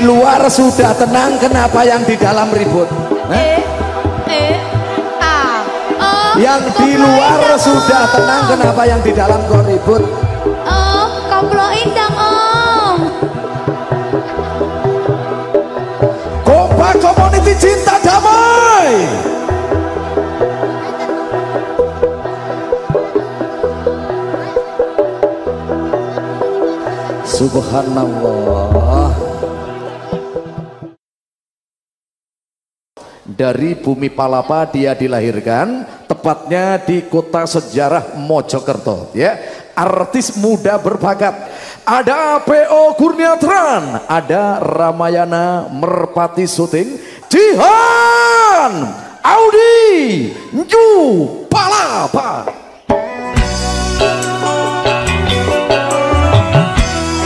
di luar sudah tenang kenapa yang di dalam ribut? Eh? Eh? Ah oh yang di luar sudah tenang kenapa yang di dalam kok ribut? Oh komploin dong om. Kompak community cinta damai! Subhanallah Dari bumi Palapa dia dilahirkan Tepatnya di kota sejarah Mojokerto ya. Artis muda berbakat. Ada PO Kurniatran Ada Ramayana Merpati Suting Jihan Audi Nju Palapa.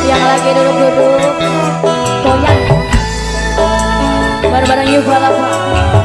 Yang lagi duduk-duduk goyang. Bareng-bareng yuk balapa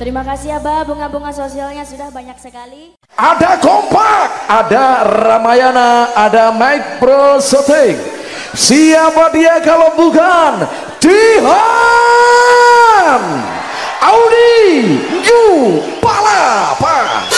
Terima kasih Abah, bunga-bunga sosialnya sudah banyak sekali. Ada kompak, ada Ramayana, ada Mike Pro Shooting. Siapa dia kalau bukan Dihan Audi New Palapa.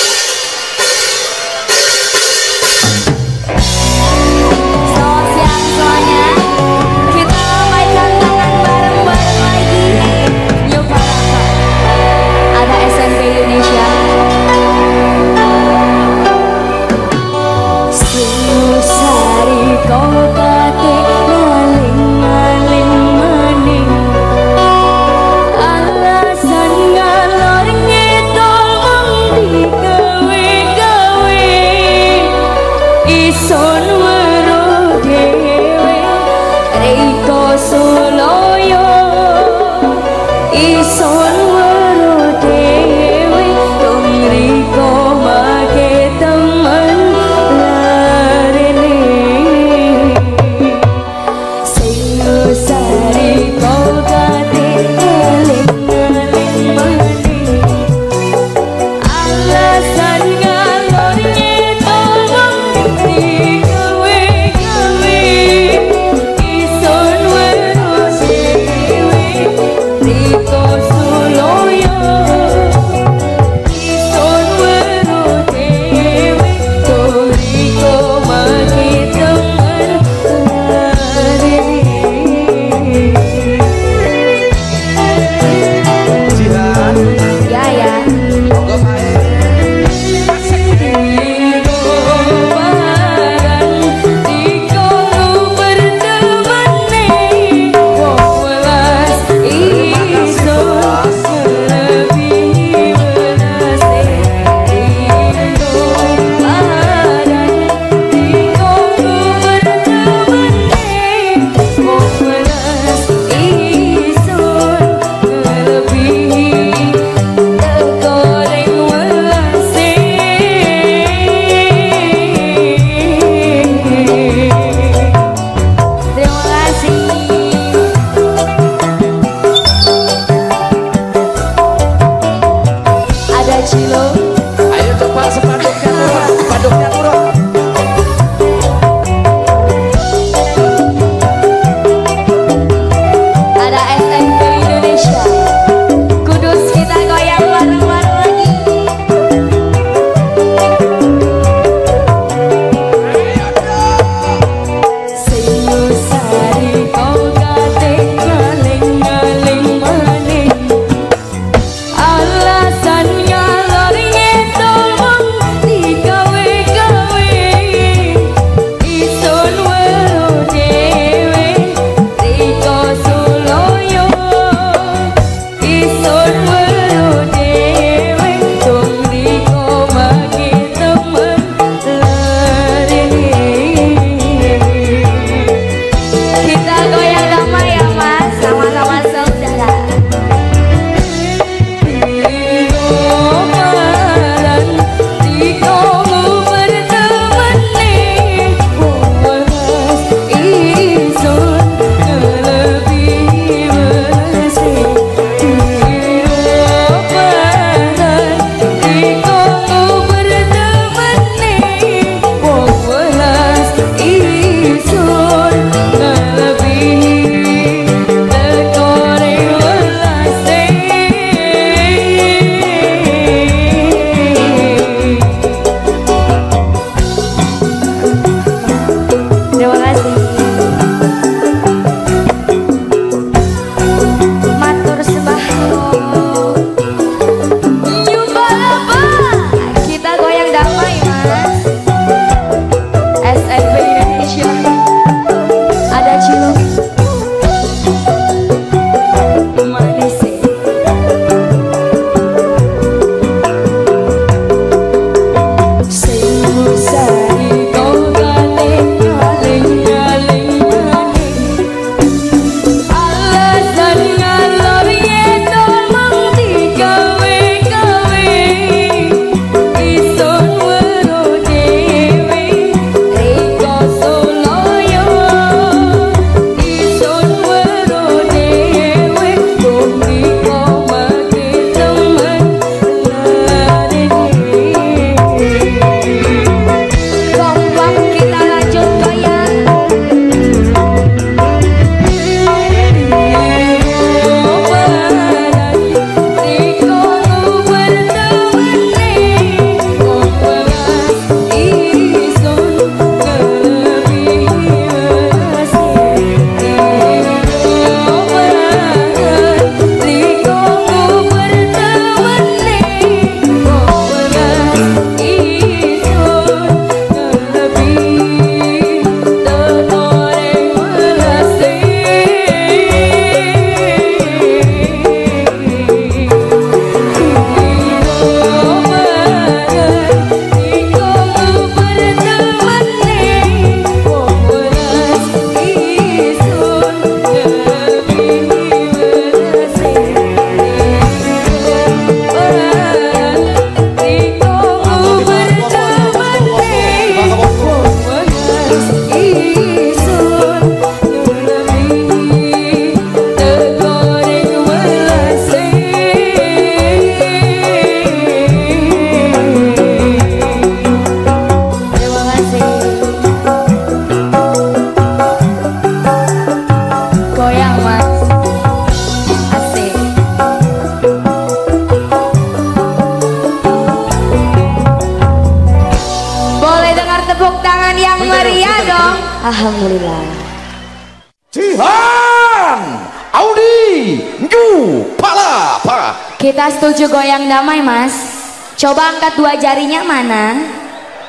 Coba angkat dua jarinya mana?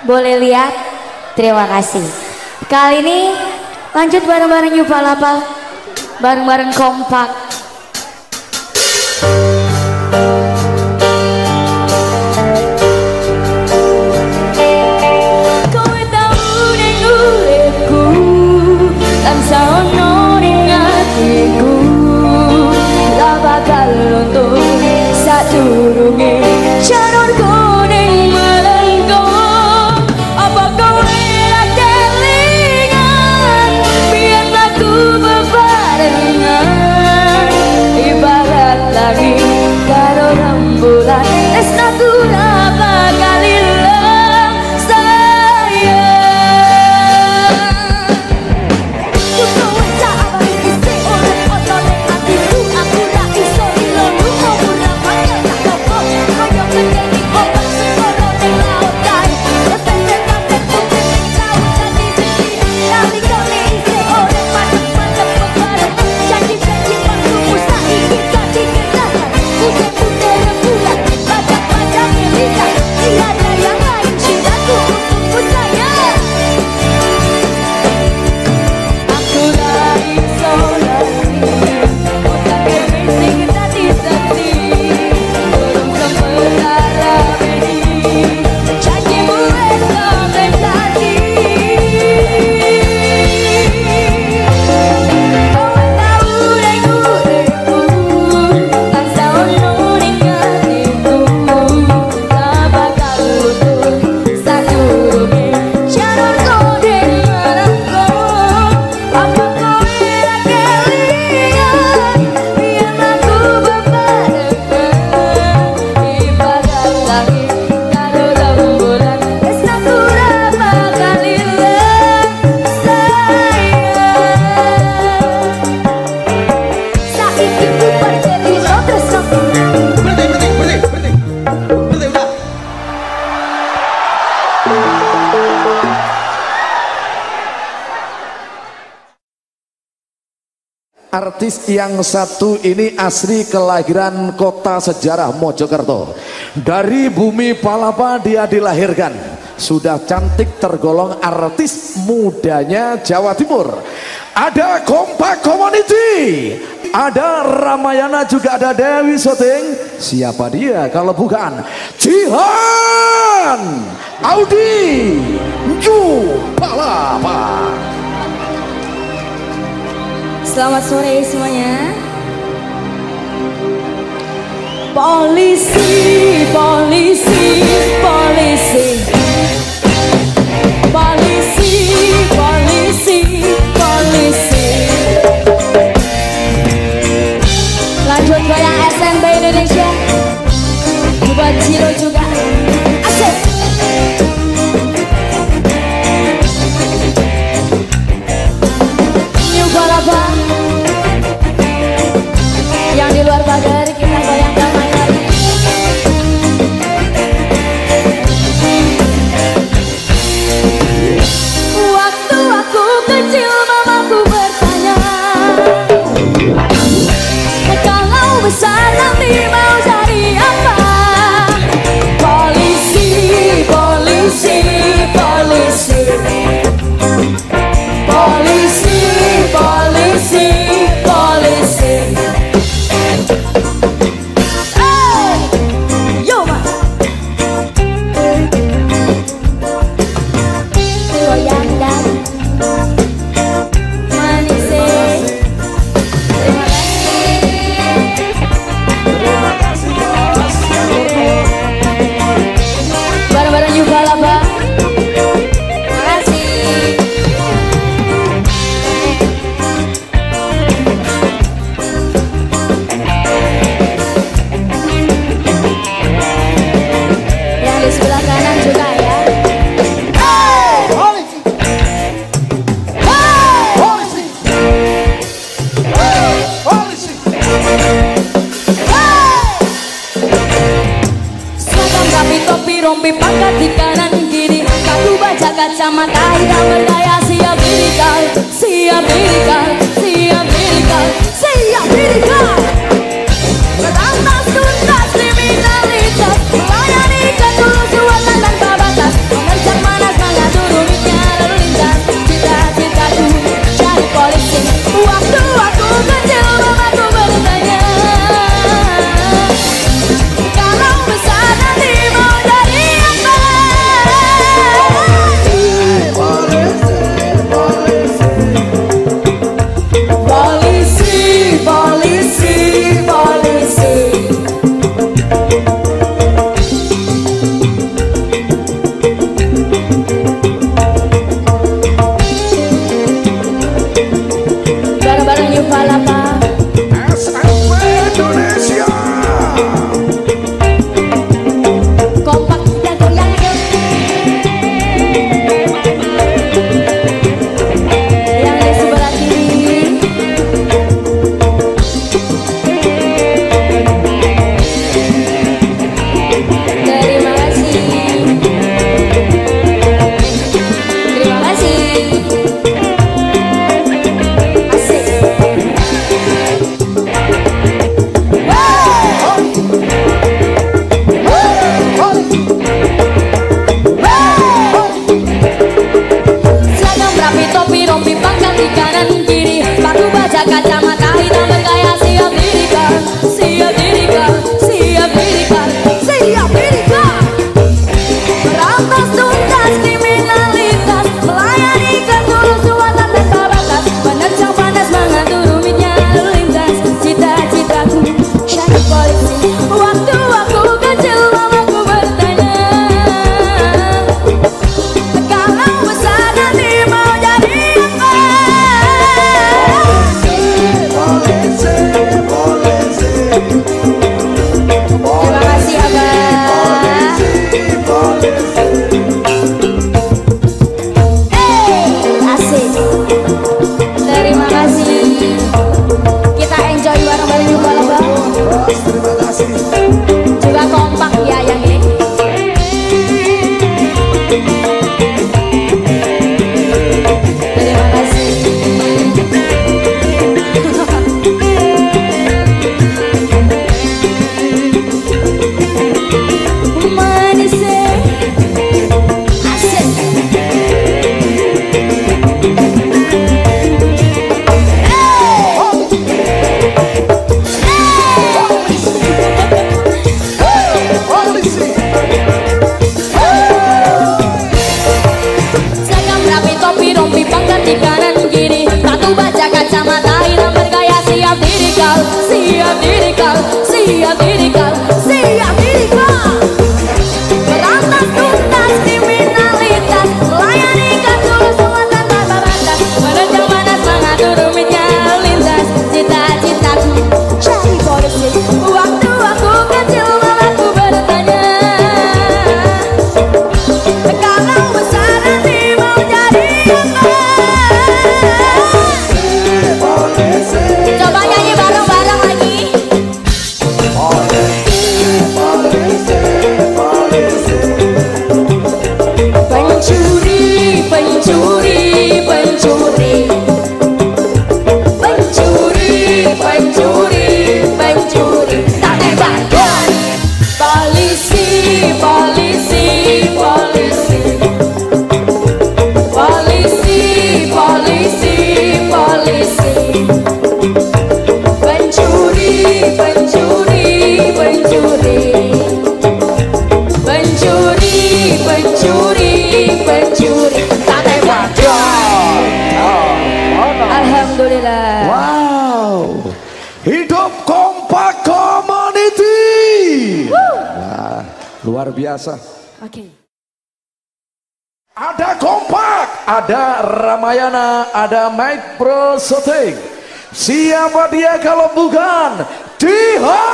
Boleh lihat? Terima kasih. Kali ini lanjut bareng-bareng Yupa Lapa Bareng-bareng kompak Yang satu ini asli kelahiran kota sejarah Mojokerto. Dari bumi Palapa dia dilahirkan. Sudah cantik tergolong artis mudanya Jawa Timur. Ada Kompak Community. Ada Ramayana juga ada Dewi Soting. Siapa dia kalau bukan Jihan Audi Ju Palapa. Selamat sore semuanya. Polisi, polisi, polisi. Polisi, polisi, polisi. Lanjut goyang SMB Indonesia. Buat Ciro juga. Luar biasa. Oke okay. ada kompak ada Ramayana ada Mike Pro Shooting siapa dia kalau bukan Dihan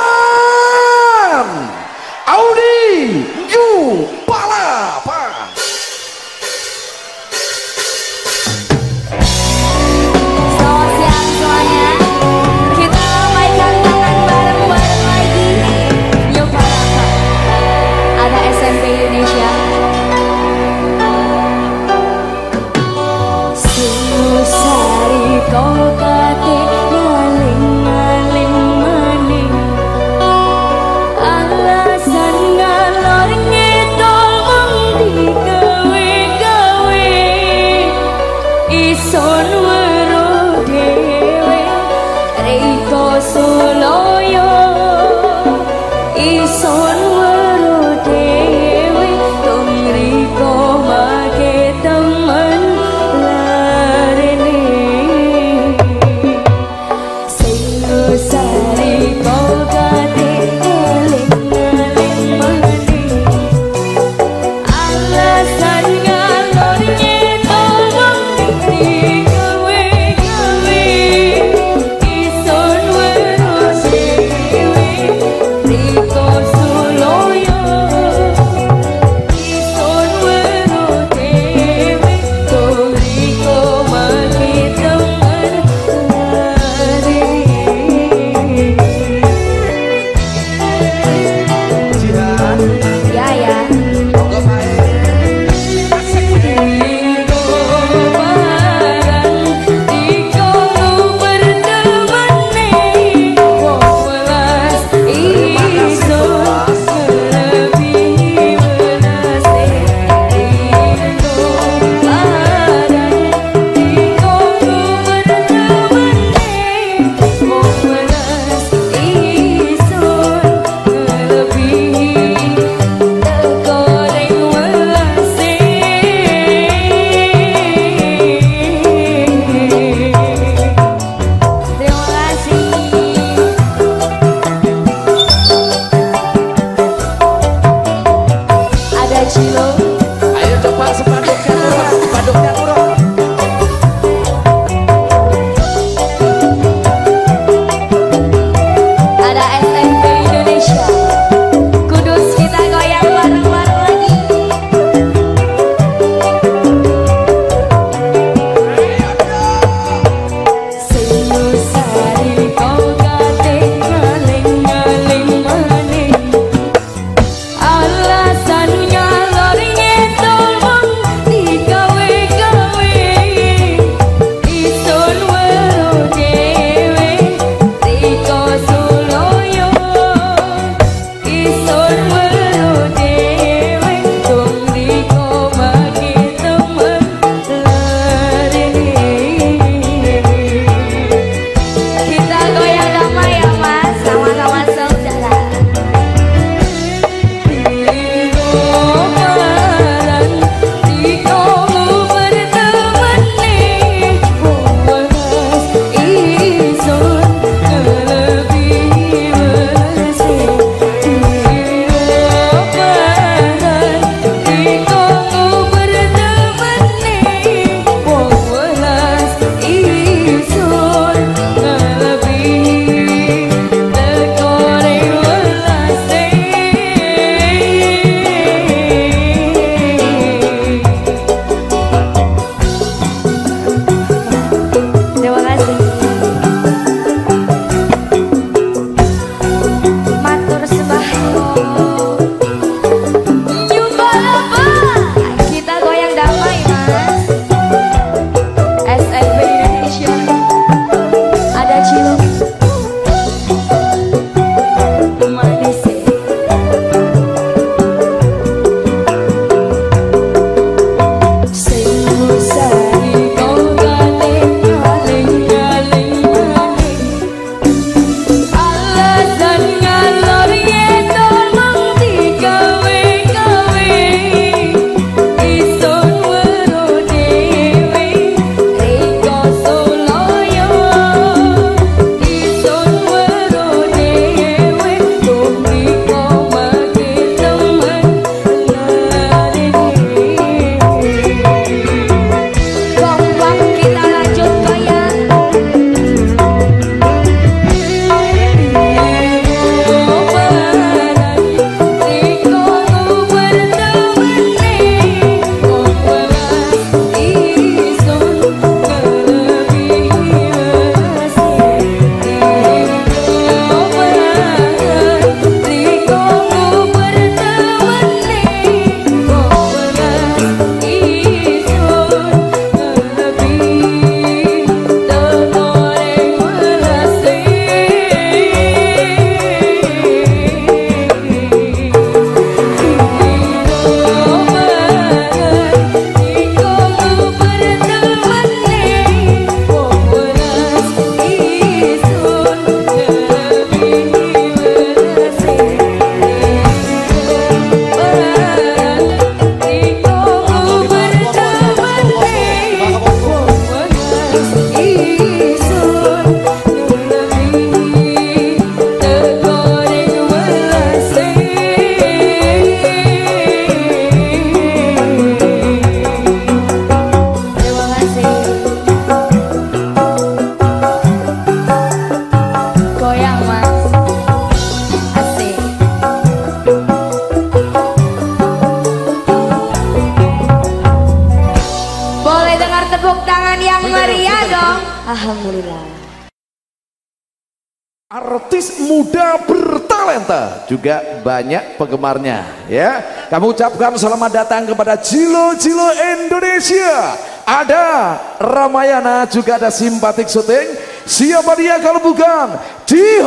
banyak penggemarnya ya. Kamu ucapkan selamat datang kepada Jilo Jilo Indonesia. Ada Ramayana juga ada simpatik syuting. Siapa dia kalau bukan Jihan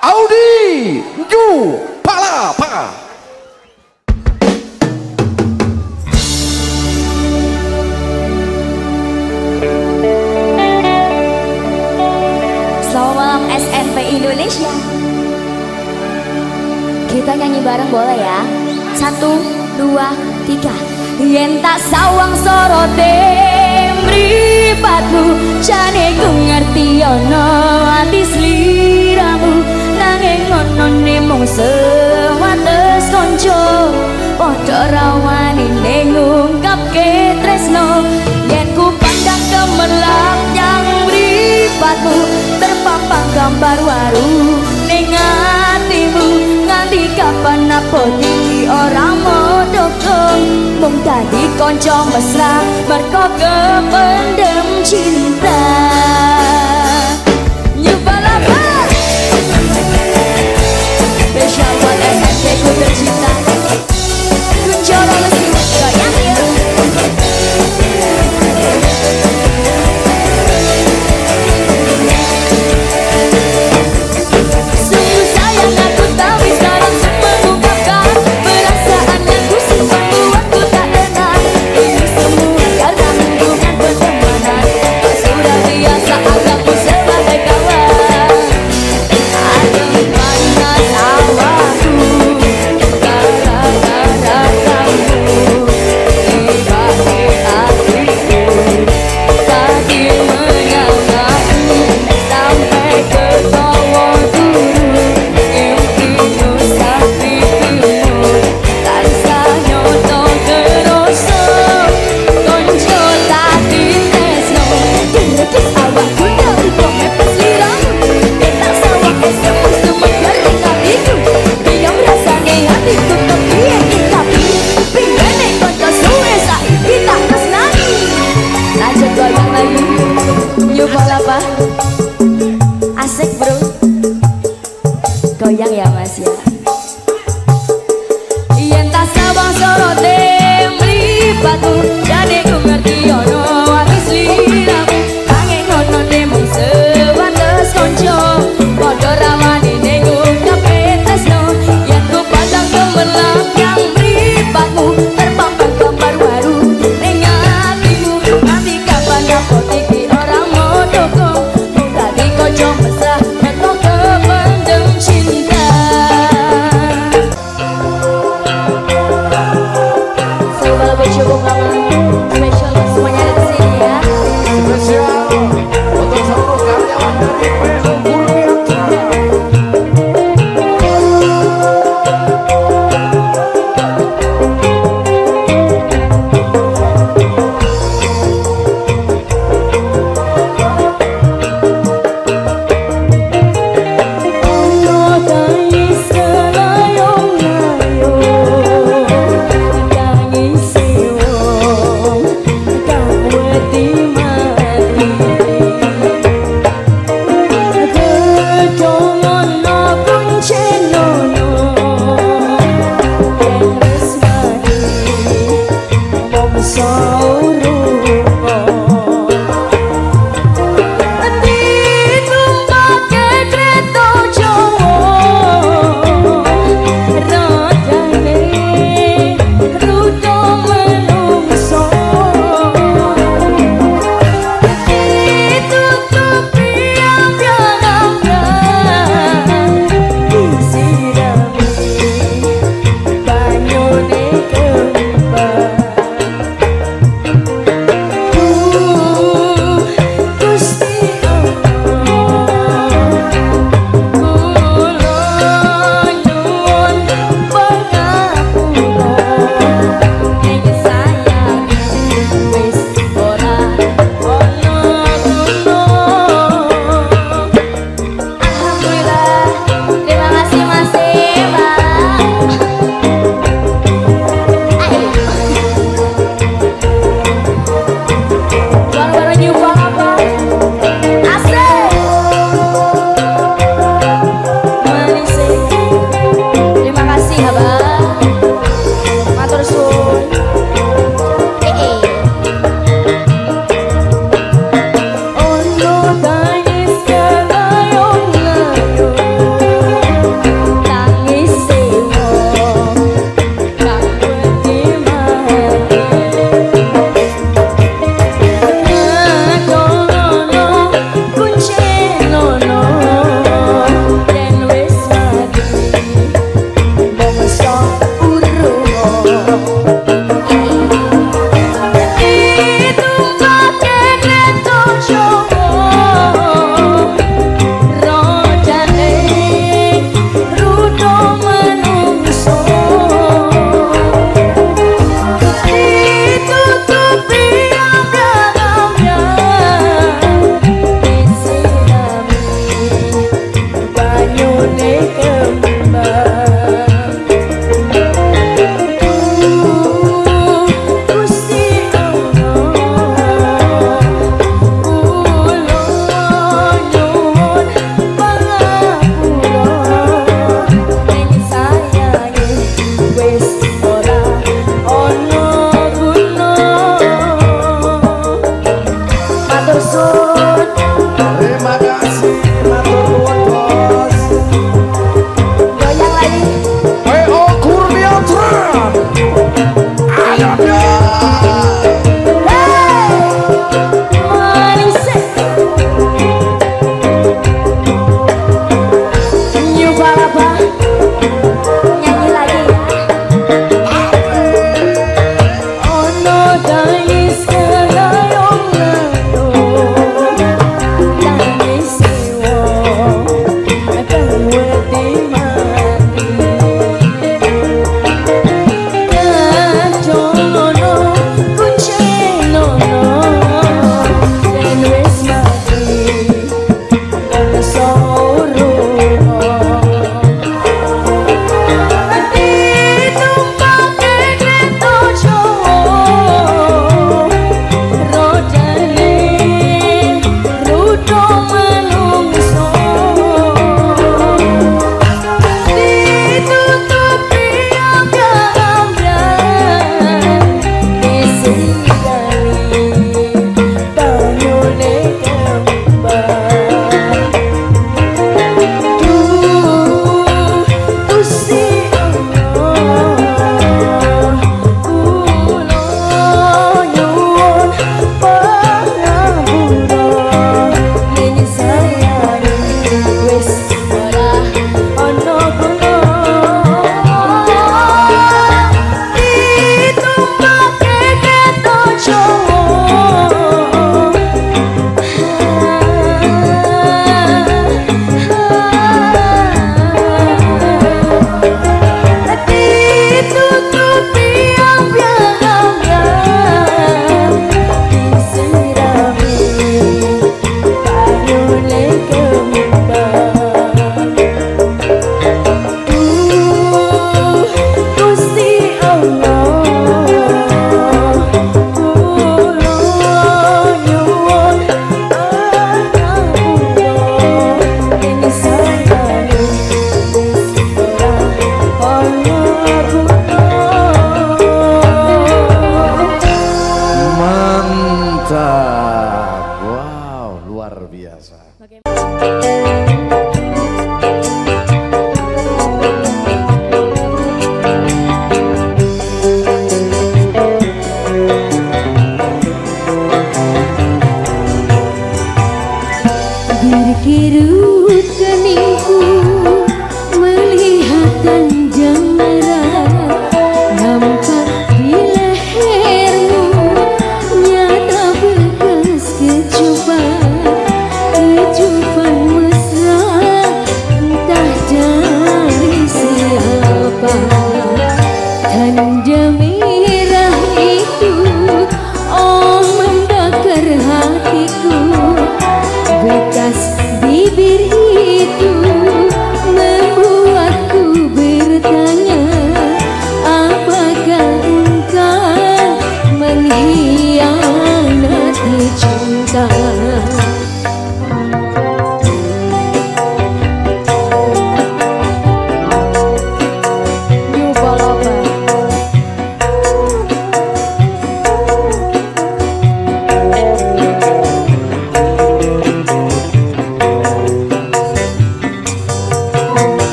Audi Yu Kita nyanyi bareng boleh ya? Satu, dua, tiga. Yen tak sawang sorote mripatmu Jane ku ngerti ono ati sliramu. Nanging ngono ne mung sewates konco Padha rawani ning ngungkapke tresno. Yen ku pandang kemerlap yang mripatmu terpampang gambar waru. ning atimu nganti kapan apa iki ora modokong mung dadi kanca mesra merko kependem cinta Nyubalaba Spesial buat ku tercinta Kunjoro lesi goyang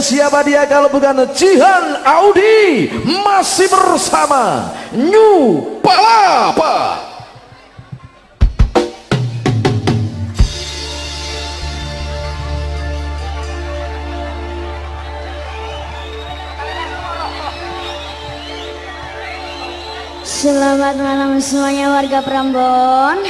Siapa dia kalau bukan Jihan Audi masih bersama New Palapa. Selamat malam semuanya warga Prambon.